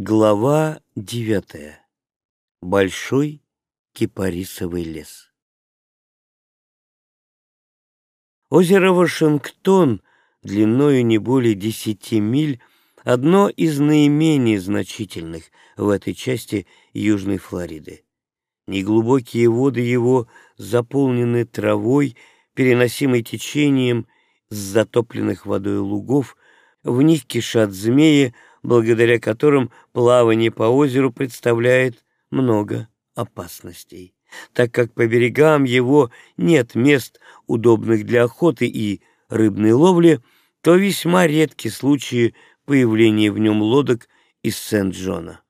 Глава девятая. Большой кипарисовый лес. Озеро Вашингтон, длиною не более десяти миль, одно из наименее значительных в этой части Южной Флориды. Неглубокие воды его заполнены травой, переносимой течением с затопленных водой лугов, в них кишат змеи, благодаря которым плавание по озеру представляет много опасностей, так как по берегам его нет мест, удобных для охоты и рыбной ловли, то весьма редки случаи появления в нем лодок из Сент-Джона.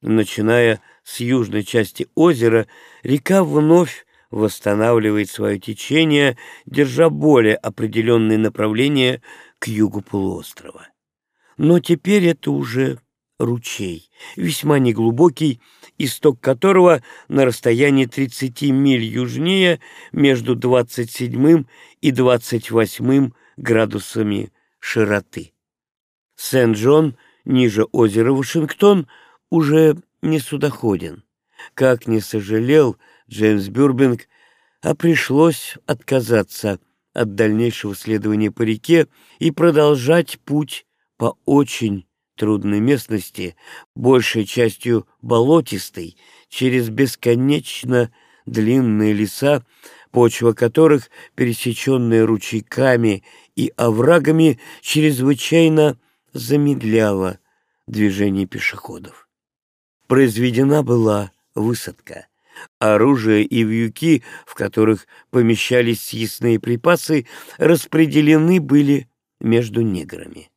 Начиная с южной части озера, река вновь восстанавливает свое течение, держа более определенные направления к югу полуострова. Но теперь это уже ручей, весьма неглубокий, исток которого на расстоянии 30 миль южнее между 27 и 28 градусами широты. Сент-Джон, ниже озера Вашингтон, уже не судоходен. Как не сожалел Джеймс Бюрбинг, а пришлось отказаться от дальнейшего следования по реке и продолжать путь по очень трудной местности, большей частью болотистой, через бесконечно длинные леса, почва которых, пересеченная ручейками и оврагами, чрезвычайно замедляла движение пешеходов. Произведена была высадка. Оружие и вьюки, в которых помещались съестные припасы, распределены были между неграми.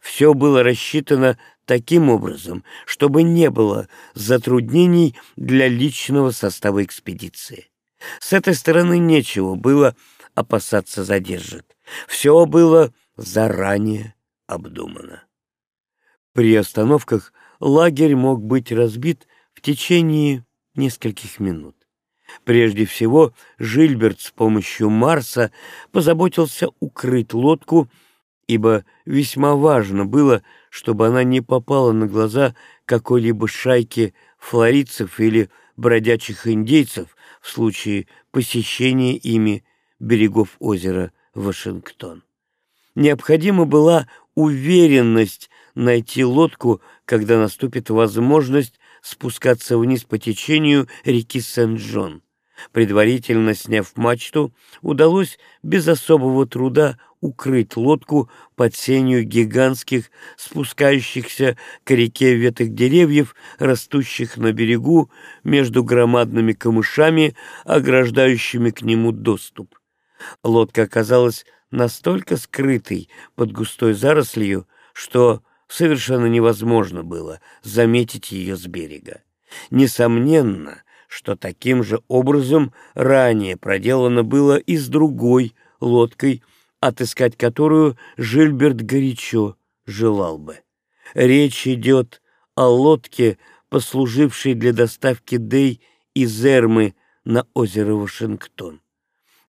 Все было рассчитано таким образом, чтобы не было затруднений для личного состава экспедиции. С этой стороны нечего было опасаться задержек. Все было заранее обдумано. При остановках лагерь мог быть разбит в течение нескольких минут. Прежде всего, Жильберт с помощью Марса позаботился укрыть лодку ибо весьма важно было, чтобы она не попала на глаза какой-либо шайки флоридцев или бродячих индейцев в случае посещения ими берегов озера Вашингтон. Необходима была уверенность найти лодку, когда наступит возможность спускаться вниз по течению реки Сент-Джон. Предварительно сняв мачту, удалось без особого труда укрыть лодку под сенью гигантских, спускающихся к реке веток деревьев, растущих на берегу между громадными камышами, ограждающими к нему доступ. Лодка оказалась настолько скрытой под густой зарослью, что совершенно невозможно было заметить ее с берега. Несомненно, что таким же образом ранее проделано было и с другой лодкой, отыскать которую Жильберт горячо желал бы. Речь идет о лодке, послужившей для доставки Дей из Эрмы на озеро Вашингтон.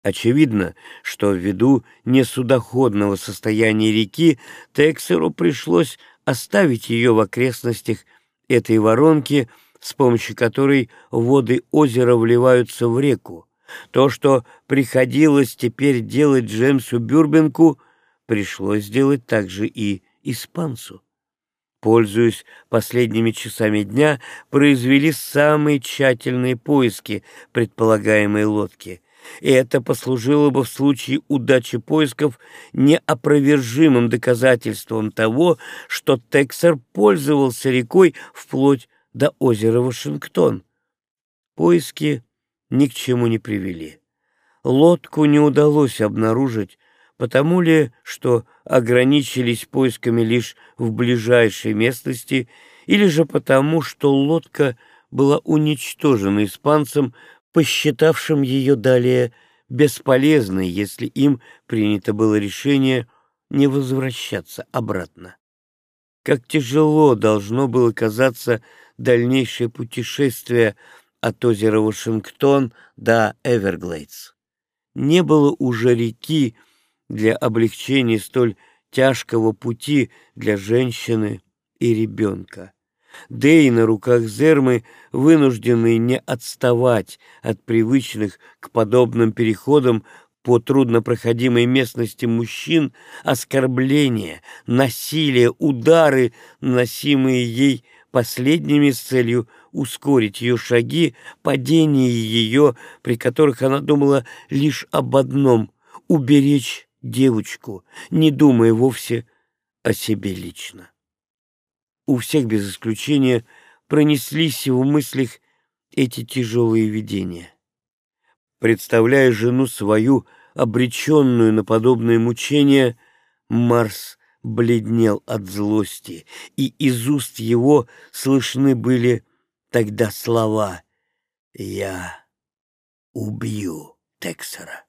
Очевидно, что ввиду несудоходного состояния реки Тексеру пришлось оставить ее в окрестностях этой воронки, с помощью которой воды озера вливаются в реку. То, что приходилось теперь делать Джемсу Бюрбенку, пришлось сделать также и испанцу. Пользуясь последними часами дня, произвели самые тщательные поиски предполагаемой лодки. И это послужило бы в случае удачи поисков неопровержимым доказательством того, что Тексер пользовался рекой вплоть до озера Вашингтон. Поиски ни к чему не привели. Лодку не удалось обнаружить, потому ли, что ограничились поисками лишь в ближайшей местности, или же потому, что лодка была уничтожена испанцем, посчитавшим ее далее бесполезной, если им принято было решение не возвращаться обратно. Как тяжело должно было казаться дальнейшее путешествие от озера Вашингтон до Эверглейдс. Не было уже реки для облегчения столь тяжкого пути для женщины и ребенка. Дэй на руках Зермы, вынужденные не отставать от привычных к подобным переходам по труднопроходимой местности мужчин, оскорбления, насилие, удары, наносимые ей последними с целью ускорить ее шаги, падение ее, при которых она думала лишь об одном — уберечь девочку, не думая вовсе о себе лично. У всех без исключения пронеслись в мыслях эти тяжелые видения. Представляя жену свою, обреченную на подобные мучения, Марс бледнел от злости, и из уст его слышны были тогда слова «Я убью Тексера».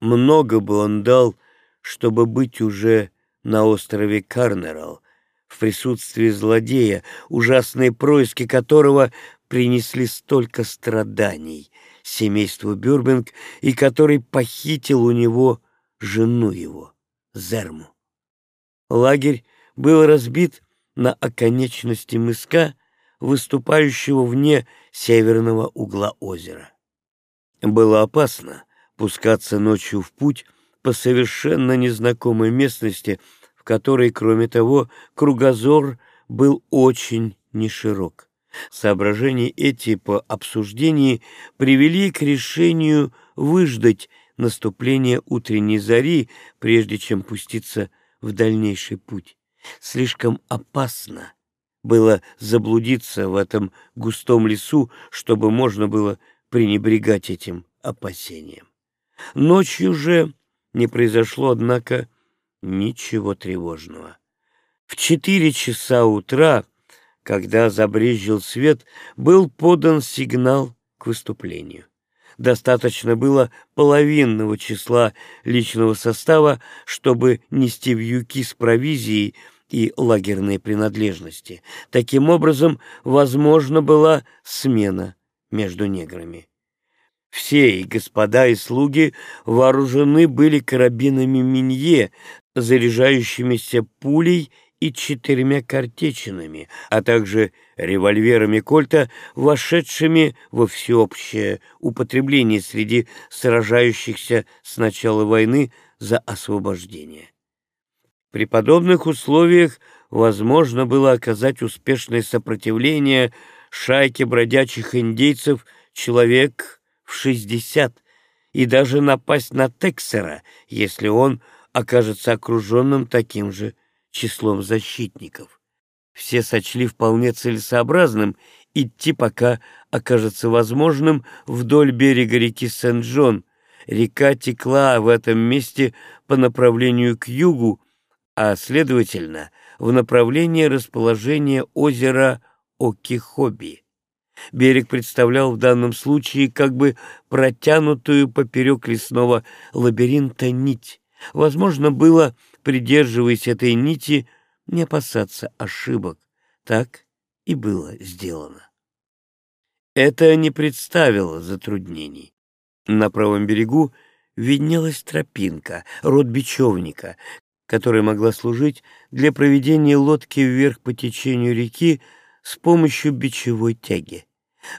Много бы он дал, чтобы быть уже на острове Карнерал, в присутствии злодея, ужасные происки которого принесли столько страданий семейству Бюрбинг и который похитил у него жену его, Зерму. Лагерь был разбит на оконечности мыска, выступающего вне северного угла озера. Было опасно пускаться ночью в путь по совершенно незнакомой местности, в которой, кроме того, кругозор был очень неширок. Соображения эти по обсуждении привели к решению выждать наступление утренней зари, прежде чем пуститься в дальнейший путь. Слишком опасно было заблудиться в этом густом лесу, чтобы можно было пренебрегать этим опасением. Ночью же не произошло, однако, ничего тревожного. В четыре часа утра, когда забрезжил свет, был подан сигнал к выступлению. Достаточно было половинного числа личного состава, чтобы нести вьюки с провизией и лагерные принадлежности. Таким образом, возможно была смена между неграми. Все, и господа, и слуги вооружены были карабинами Минье, заряжающимися пулей и четырьмя картечинами, а также револьверами Кольта, вошедшими во всеобщее употребление среди сражающихся с начала войны за освобождение. При подобных условиях возможно было оказать успешное сопротивление шайке бродячих индейцев человек в шестьдесят и даже напасть на Тексера, если он окажется окруженным таким же числом защитников. Все сочли вполне целесообразным идти, пока окажется возможным, вдоль берега реки Сент-Джон. Река текла в этом месте по направлению к югу, а, следовательно, в направлении расположения озера Окихоби. Берег представлял в данном случае как бы протянутую поперек лесного лабиринта нить. Возможно было, придерживаясь этой нити, не опасаться ошибок. Так и было сделано. Это не представило затруднений. На правом берегу виднелась тропинка, род бечевника, которая могла служить для проведения лодки вверх по течению реки с помощью бичевой тяги.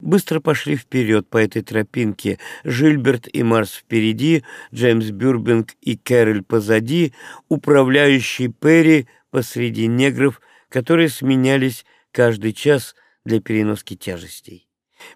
Быстро пошли вперед по этой тропинке. Жильберт и Марс впереди, Джеймс Бюрбинг и Кэроль позади, управляющий Перри посреди негров, которые сменялись каждый час для переноски тяжестей.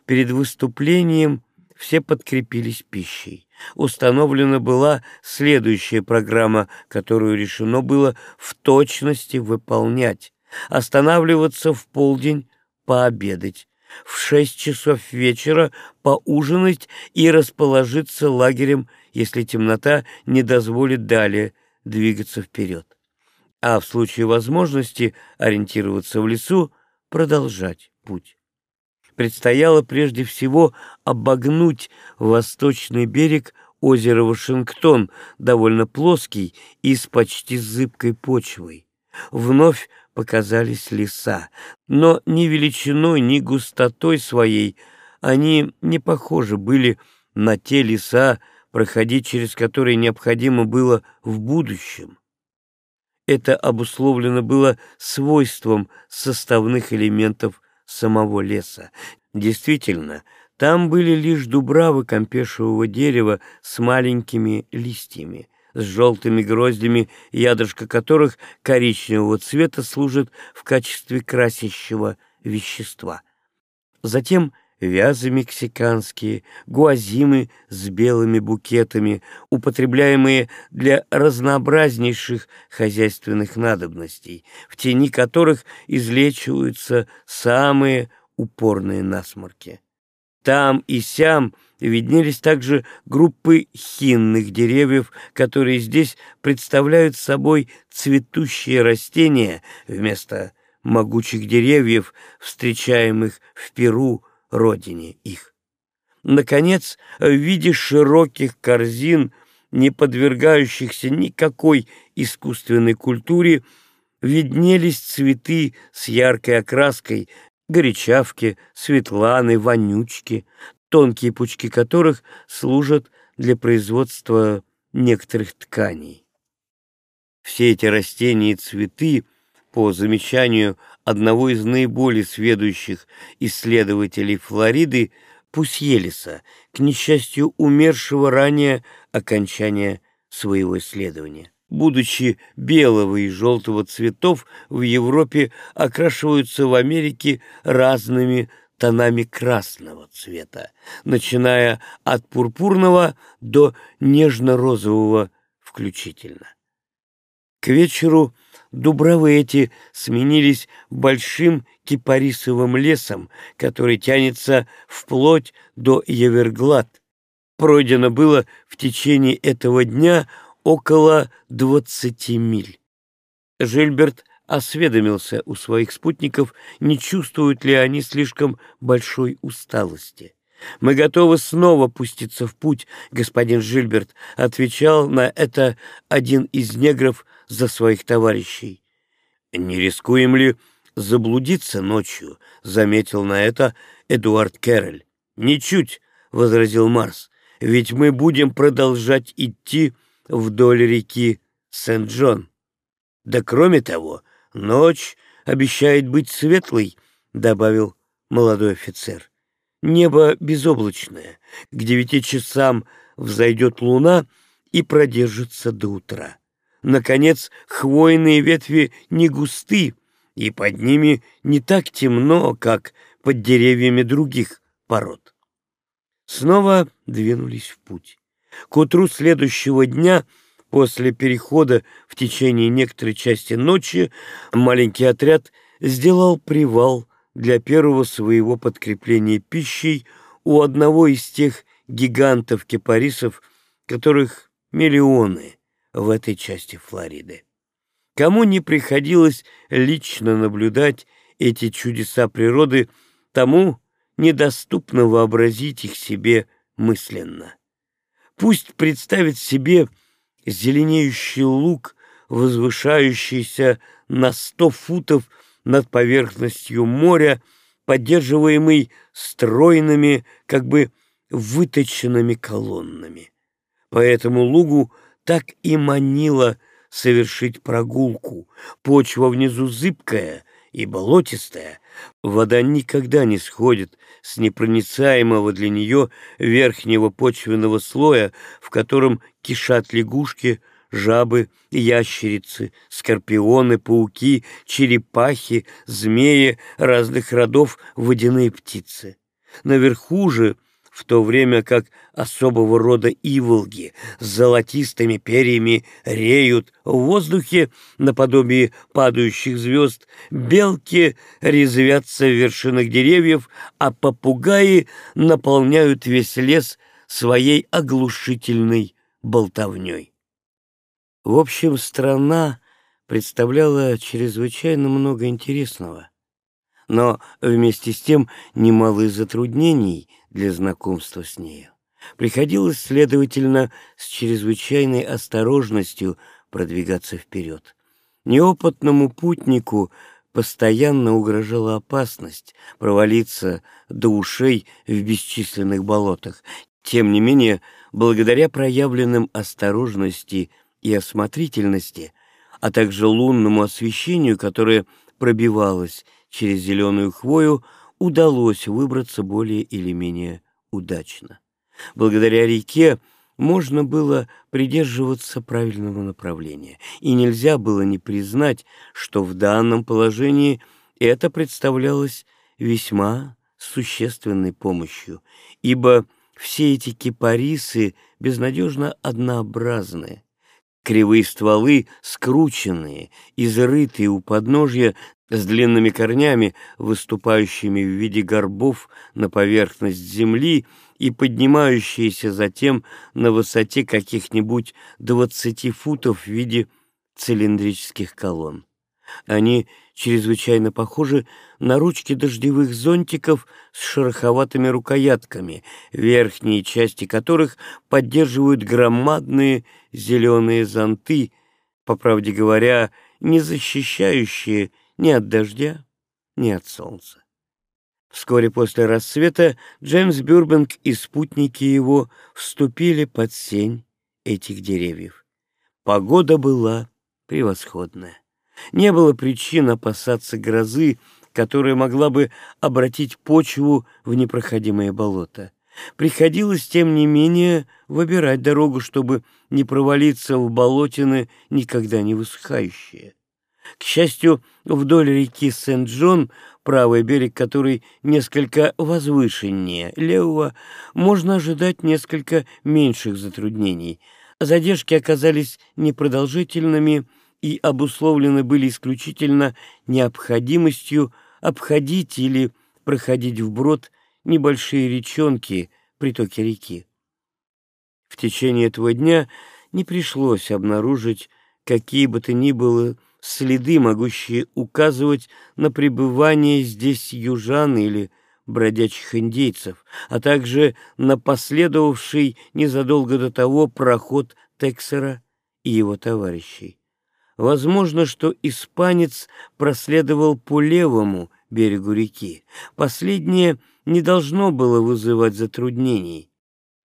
Перед выступлением все подкрепились пищей. Установлена была следующая программа, которую решено было в точности выполнять останавливаться в полдень, пообедать, в шесть часов вечера поужинать и расположиться лагерем, если темнота не дозволит далее двигаться вперед. А в случае возможности ориентироваться в лесу, продолжать путь. Предстояло прежде всего обогнуть восточный берег озера Вашингтон, довольно плоский и с почти зыбкой почвой. Вновь показались леса, но ни величиной, ни густотой своей они не похожи были на те леса, проходить через которые необходимо было в будущем. это обусловлено было свойством составных элементов самого леса. Действительно, там были лишь дубравы кампешевого дерева с маленькими листьями, с желтыми гроздями, ядрышко которых коричневого цвета служит в качестве красящего вещества. Затем вязы мексиканские, гуазимы с белыми букетами, употребляемые для разнообразнейших хозяйственных надобностей, в тени которых излечиваются самые упорные насморки. Там и сям виднелись также группы хинных деревьев, которые здесь представляют собой цветущие растения вместо могучих деревьев, встречаемых в Перу, родине их. Наконец, в виде широких корзин, не подвергающихся никакой искусственной культуре, виднелись цветы с яркой окраской, горячавки, светланы, вонючки, тонкие пучки которых служат для производства некоторых тканей. Все эти растения и цветы, по замечанию одного из наиболее сведущих исследователей Флориды, Пусьелиса, к несчастью умершего ранее окончания своего исследования. Будучи белого и желтого цветов, в Европе окрашиваются в Америке разными тонами красного цвета, начиная от пурпурного до нежно-розового включительно. К вечеру Дубравы эти сменились большим кипарисовым лесом, который тянется вплоть до Еверглад. Пройдено было в течение этого дня около двадцати миль. Жильберт осведомился у своих спутников, не чувствуют ли они слишком большой усталости. «Мы готовы снова пуститься в путь, господин Жильберт», — отвечал на это один из негров за своих товарищей. «Не рискуем ли заблудиться ночью?» — заметил на это Эдуард Кэрроль. «Ничуть», — возразил Марс, — «ведь мы будем продолжать идти вдоль реки Сент-Джон. Да кроме того, ночь обещает быть светлой», — добавил молодой офицер. «Небо безоблачное, к девяти часам взойдет луна и продержится до утра». Наконец, хвойные ветви не густы, и под ними не так темно, как под деревьями других пород. Снова двинулись в путь. К утру следующего дня, после перехода в течение некоторой части ночи, маленький отряд сделал привал для первого своего подкрепления пищей у одного из тех гигантов-кипарисов, которых миллионы — в этой части Флориды. Кому не приходилось лично наблюдать эти чудеса природы, тому недоступно вообразить их себе мысленно. Пусть представит себе зеленеющий луг, возвышающийся на сто футов над поверхностью моря, поддерживаемый стройными, как бы выточенными колоннами. По этому лугу так и манило совершить прогулку. Почва внизу зыбкая и болотистая. Вода никогда не сходит с непроницаемого для нее верхнего почвенного слоя, в котором кишат лягушки, жабы, ящерицы, скорпионы, пауки, черепахи, змеи разных родов, водяные птицы. Наверху же — в то время как особого рода иволги с золотистыми перьями реют в воздухе наподобие падающих звезд, белки резвятся в вершинах деревьев, а попугаи наполняют весь лес своей оглушительной болтовней. В общем, страна представляла чрезвычайно много интересного, но вместе с тем немало затруднений — для знакомства с нею. Приходилось, следовательно, с чрезвычайной осторожностью продвигаться вперед. Неопытному путнику постоянно угрожала опасность провалиться до ушей в бесчисленных болотах. Тем не менее, благодаря проявленным осторожности и осмотрительности, а также лунному освещению, которое пробивалось через зеленую хвою, удалось выбраться более или менее удачно. Благодаря реке можно было придерживаться правильного направления, и нельзя было не признать, что в данном положении это представлялось весьма существенной помощью, ибо все эти кипарисы безнадежно однообразны. Кривые стволы, скрученные, изрытые у подножья с длинными корнями, выступающими в виде горбов на поверхность земли и поднимающиеся затем на высоте каких-нибудь двадцати футов в виде цилиндрических колонн. Они чрезвычайно похожи на ручки дождевых зонтиков с шероховатыми рукоятками, верхние части которых поддерживают громадные зеленые зонты, по правде говоря, не защищающие ни от дождя, ни от солнца. Вскоре после рассвета Джеймс Бюрбенг и спутники его вступили под сень этих деревьев. Погода была превосходная. Не было причин опасаться грозы, которая могла бы обратить почву в непроходимое болото. Приходилось, тем не менее, выбирать дорогу, чтобы не провалиться в болотины, никогда не высыхающие. К счастью, вдоль реки Сент-Джон, правый берег которой несколько возвышеннее левого, можно ожидать несколько меньших затруднений. Задержки оказались непродолжительными, и обусловлены были исключительно необходимостью обходить или проходить вброд небольшие речонки, притоки реки. В течение этого дня не пришлось обнаружить какие бы то ни было следы, могущие указывать на пребывание здесь южан или бродячих индейцев, а также на последовавший незадолго до того проход Тексера и его товарищей. Возможно, что испанец проследовал по левому берегу реки. Последнее не должно было вызывать затруднений.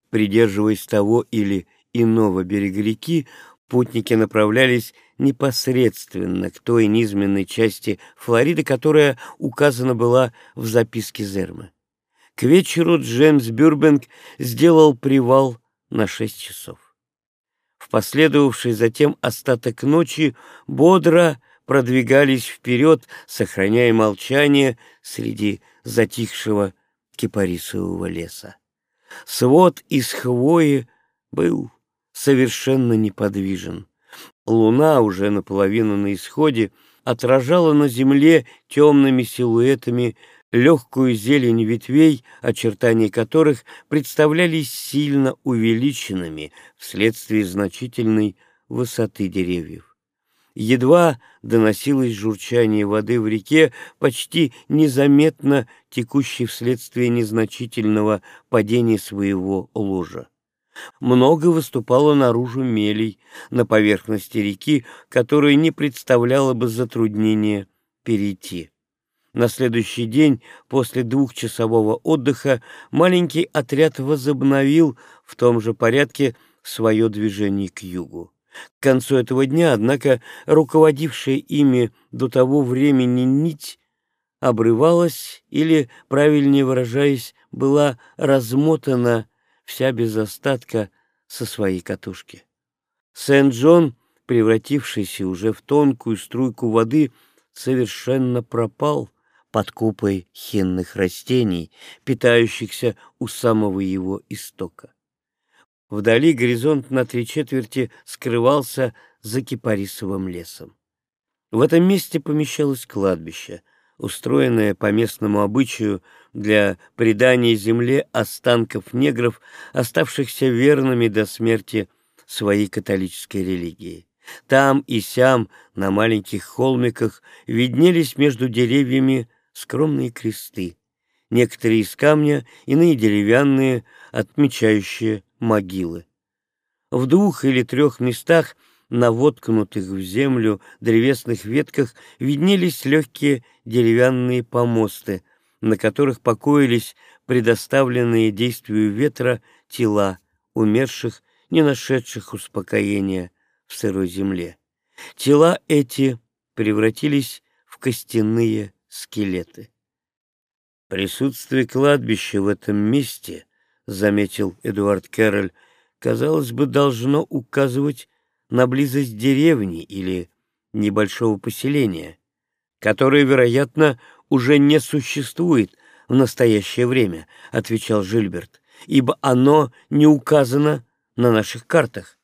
Придерживаясь того или иного берега реки, путники направлялись непосредственно к той низменной части Флориды, которая указана была в записке Зерма. К вечеру Джеймс Бюрбенг сделал привал на шесть часов в последовавший затем остаток ночи бодро продвигались вперед, сохраняя молчание среди затихшего кипарисового леса. Свод из хвои был совершенно неподвижен. Луна, уже наполовину на исходе, отражала на земле темными силуэтами легкую зелень ветвей, очертания которых представлялись сильно увеличенными вследствие значительной высоты деревьев. Едва доносилось журчание воды в реке, почти незаметно текущей вследствие незначительного падения своего ложа. Много выступало наружу мелей на поверхности реки, которая не представляла бы затруднения перейти. На следующий день, после двухчасового отдыха, маленький отряд возобновил в том же порядке свое движение к югу. К концу этого дня, однако, руководившая ими до того времени нить обрывалась или, правильнее выражаясь, была размотана вся без остатка со своей катушки. Сент-Джон, превратившийся уже в тонкую струйку воды, совершенно пропал — под купой хинных растений, питающихся у самого его истока. Вдали горизонт на три четверти скрывался за кипарисовым лесом. В этом месте помещалось кладбище, устроенное по местному обычаю для предания земле останков негров, оставшихся верными до смерти своей католической религии. Там и сям, на маленьких холмиках, виднелись между деревьями скромные кресты, некоторые из камня, иные деревянные, отмечающие могилы. В двух или трех местах на воткнутых в землю древесных ветках виднелись легкие деревянные помосты, на которых покоились предоставленные действию ветра тела умерших, не нашедших успокоения в сырой земле. Тела эти превратились в костяные скелеты. Присутствие кладбища в этом месте, заметил Эдуард Кэрроль, казалось бы, должно указывать на близость деревни или небольшого поселения, которое, вероятно, уже не существует в настоящее время, отвечал Жильберт, ибо оно не указано на наших картах.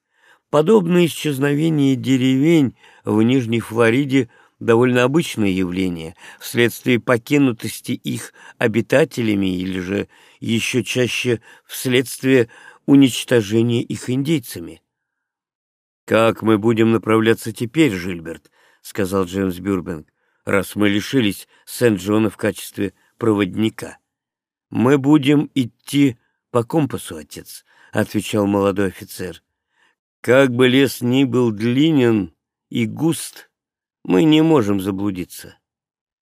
Подобное исчезновение деревень в Нижней Флориде довольно обычное явление вследствие покинутости их обитателями или же еще чаще вследствие уничтожения их индейцами. «Как мы будем направляться теперь, Жильберт?» — сказал Джеймс Бюрбенг, «раз мы лишились Сент-Джона в качестве проводника». «Мы будем идти по компасу, отец», — отвечал молодой офицер. «Как бы лес ни был длинен и густ, мы не можем заблудиться».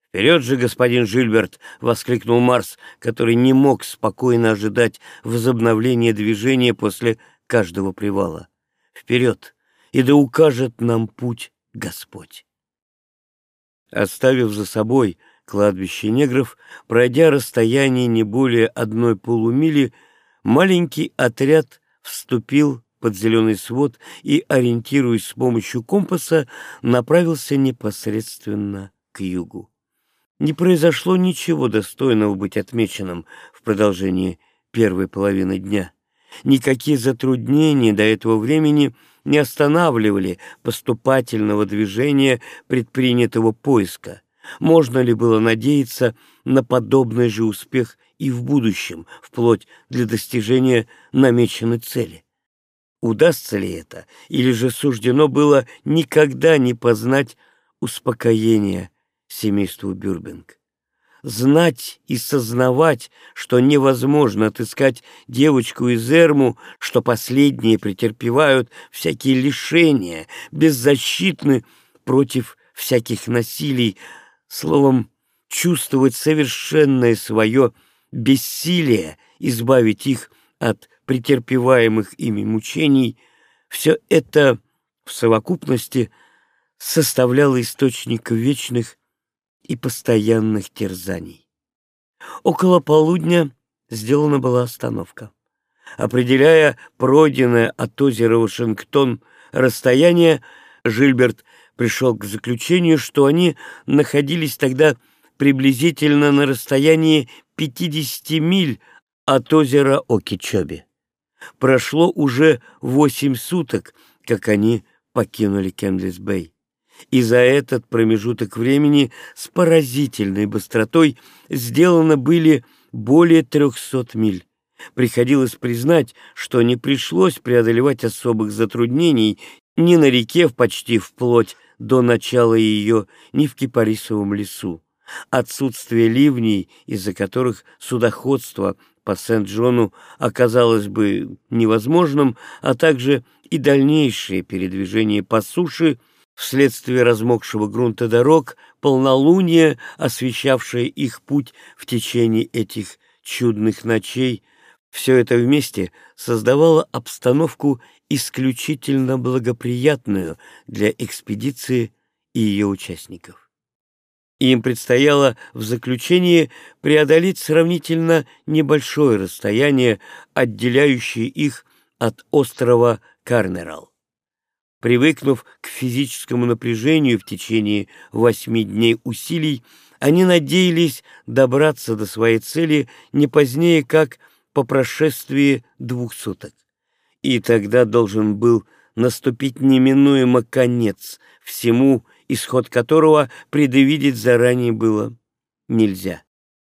«Вперед же, господин Жильберт!» — воскликнул Марс, который не мог спокойно ожидать возобновления движения после каждого привала. «Вперед! И да укажет нам путь Господь!» Оставив за собой кладбище негров, пройдя расстояние не более одной полумили, маленький отряд вступил под зеленый свод и, ориентируясь с помощью компаса, направился непосредственно к югу. Не произошло ничего достойного быть отмеченным в продолжении первой половины дня. Никакие затруднения до этого времени не останавливали поступательного движения предпринятого поиска. Можно ли было надеяться на подобный же успех и в будущем, вплоть для достижения намеченной цели? Удастся ли это, или же суждено было никогда не познать успокоения семейству Бюрбинг? Знать и сознавать, что невозможно отыскать девочку из Эрму, что последние претерпевают всякие лишения, беззащитны против всяких насилий, словом, чувствовать совершенное свое бессилие избавить их от претерпеваемых ими мучений, все это в совокупности составляло источник вечных и постоянных терзаний. Около полудня сделана была остановка. Определяя пройденное от озера Вашингтон расстояние, Жильберт пришел к заключению, что они находились тогда приблизительно на расстоянии 50 миль от озера Окичоби. Прошло уже восемь суток, как они покинули Кемблис-Бэй. И за этот промежуток времени с поразительной быстротой сделано были более трехсот миль. Приходилось признать, что не пришлось преодолевать особых затруднений ни на реке в почти вплоть до начала ее, ни в Кипарисовом лесу. Отсутствие ливней, из-за которых судоходство по Сент-Джону оказалось бы невозможным, а также и дальнейшее передвижение по суше вследствие размокшего грунта дорог, полнолуния, освещавшее их путь в течение этих чудных ночей, все это вместе создавало обстановку исключительно благоприятную для экспедиции и ее участников. Им предстояло в заключении преодолеть сравнительно небольшое расстояние, отделяющее их от острова Карнерал. Привыкнув к физическому напряжению в течение восьми дней усилий, они надеялись добраться до своей цели не позднее, как по прошествии двух суток. И тогда должен был наступить неминуемо конец всему исход которого предвидеть заранее было нельзя.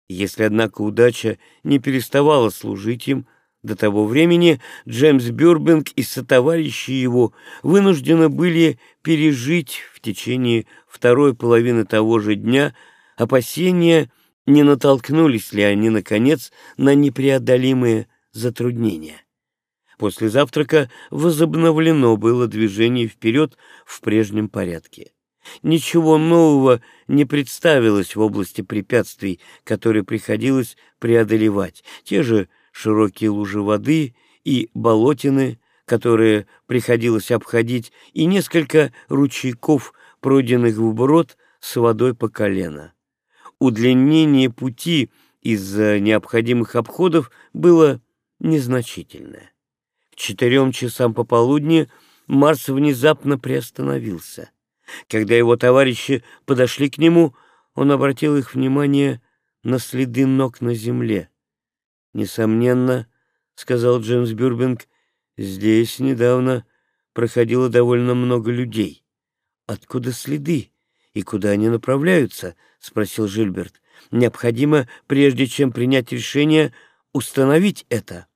Если, однако, удача не переставала служить им, до того времени Джеймс Бюрбинг и сотоварищи его вынуждены были пережить в течение второй половины того же дня опасения, не натолкнулись ли они, наконец, на непреодолимые затруднения. После завтрака возобновлено было движение вперед в прежнем порядке. Ничего нового не представилось в области препятствий, которые приходилось преодолевать. Те же широкие лужи воды и болотины, которые приходилось обходить, и несколько ручейков, пройденных вброд с водой по колено. Удлинение пути из-за необходимых обходов было незначительное. К четырем часам пополудни Марс внезапно приостановился. Когда его товарищи подошли к нему, он обратил их внимание на следы ног на земле. «Несомненно, — сказал Джеймс Бюрбинг, — здесь недавно проходило довольно много людей. Откуда следы и куда они направляются? — спросил Жильберт. «Необходимо, прежде чем принять решение, установить это».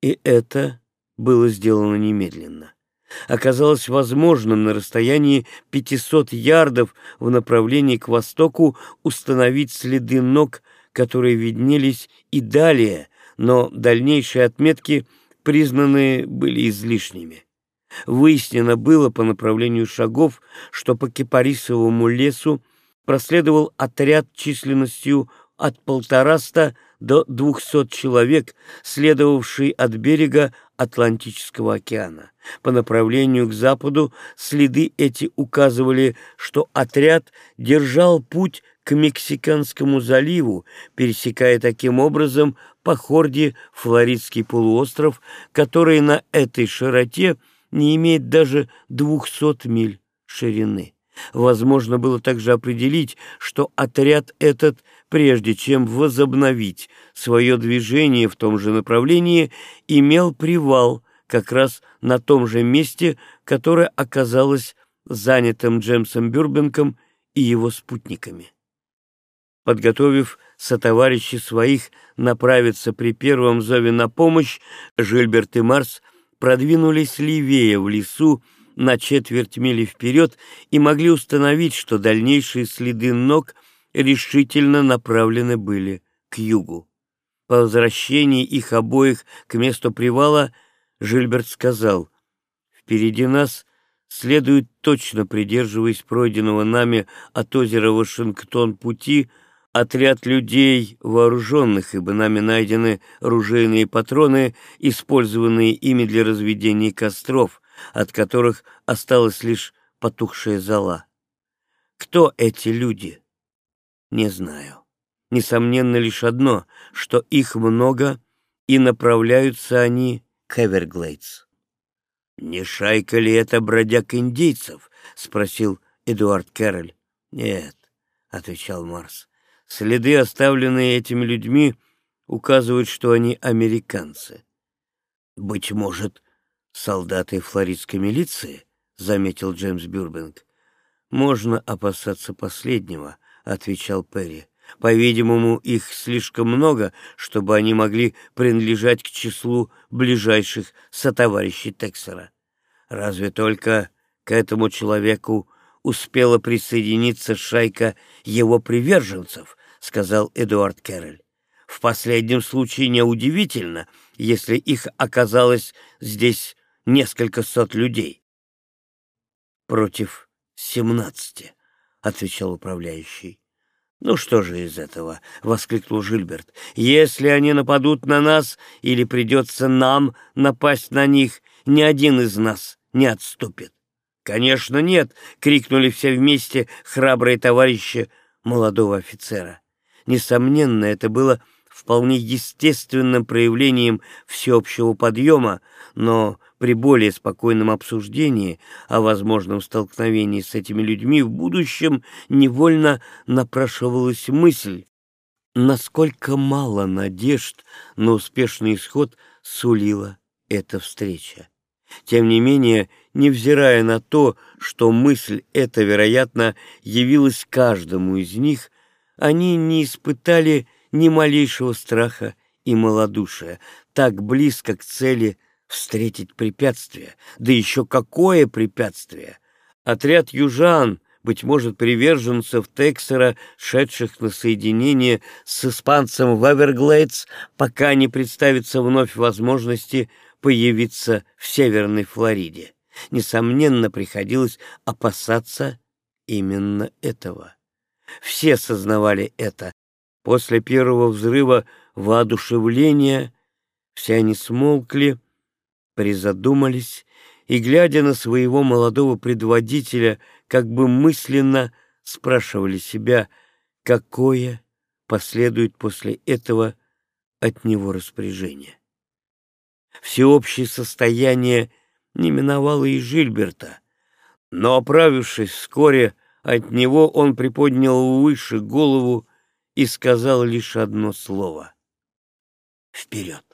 И это было сделано немедленно оказалось возможным на расстоянии 500 ярдов в направлении к востоку установить следы ног, которые виднелись и далее, но дальнейшие отметки признаны были излишними. Выяснено было по направлению шагов, что по Кипарисовому лесу проследовал отряд численностью от полтораста до двухсот человек, следовавший от берега Атлантического океана. По направлению к западу следы эти указывали, что отряд держал путь к Мексиканскому заливу, пересекая таким образом по Хорде Флоридский полуостров, который на этой широте не имеет даже двухсот миль ширины. Возможно было также определить, что отряд этот, прежде чем возобновить свое движение в том же направлении, имел привал как раз на том же месте, которое оказалось занятым Джемсом Бюрбенком и его спутниками. Подготовив сотоварищи своих направиться при первом зове на помощь, Жильберт и Марс продвинулись левее в лесу, на четверть мили вперед и могли установить, что дальнейшие следы ног решительно направлены были к югу. По возвращении их обоих к месту привала Жильберт сказал, «Впереди нас следует, точно придерживаясь пройденного нами от озера Вашингтон пути, отряд людей вооруженных, ибо нами найдены ружейные патроны, использованные ими для разведения костров, от которых осталась лишь потухшая зола. Кто эти люди? Не знаю. Несомненно лишь одно, что их много, и направляются они к Эверглейдс. «Не шайка ли это бродяг индейцев?» — спросил Эдуард Кэрроль. «Нет», — отвечал Марс. «Следы, оставленные этими людьми, указывают, что они американцы. Быть может, солдаты флоридской милиции, — заметил Джеймс Бюрбинг. — Можно опасаться последнего, — отвечал Перри. — По-видимому, их слишком много, чтобы они могли принадлежать к числу ближайших сотоварищей Тексера. Разве только к этому человеку успела присоединиться шайка его приверженцев, — сказал Эдуард Кэрроль. В последнем случае неудивительно, если их оказалось здесь несколько сот людей. Против семнадцати, отвечал управляющий. «Ну что же из этого?» — воскликнул Жильберт. «Если они нападут на нас или придется нам напасть на них, ни один из нас не отступит». «Конечно нет!» — крикнули все вместе храбрые товарищи молодого офицера. Несомненно, это было вполне естественным проявлением всеобщего подъема, но при более спокойном обсуждении о возможном столкновении с этими людьми в будущем невольно напрашивалась мысль, насколько мало надежд на успешный исход сулила эта встреча. Тем не менее, невзирая на то, что мысль эта, вероятно, явилась каждому из них, они не испытали ни малейшего страха и малодушия, так близко к цели встретить препятствие. Да еще какое препятствие! Отряд южан, быть может, приверженцев Тексера, шедших на соединение с испанцем в Эверглейдс, пока не представится вновь возможности появиться в Северной Флориде. Несомненно, приходилось опасаться именно этого. Все сознавали это, После первого взрыва воодушевления все они смолкли, призадумались и, глядя на своего молодого предводителя, как бы мысленно спрашивали себя, какое последует после этого от него распоряжение. Всеобщее состояние не миновало и Жильберта, но, оправившись вскоре от него, он приподнял выше голову и сказал лишь одно слово — «Вперед!»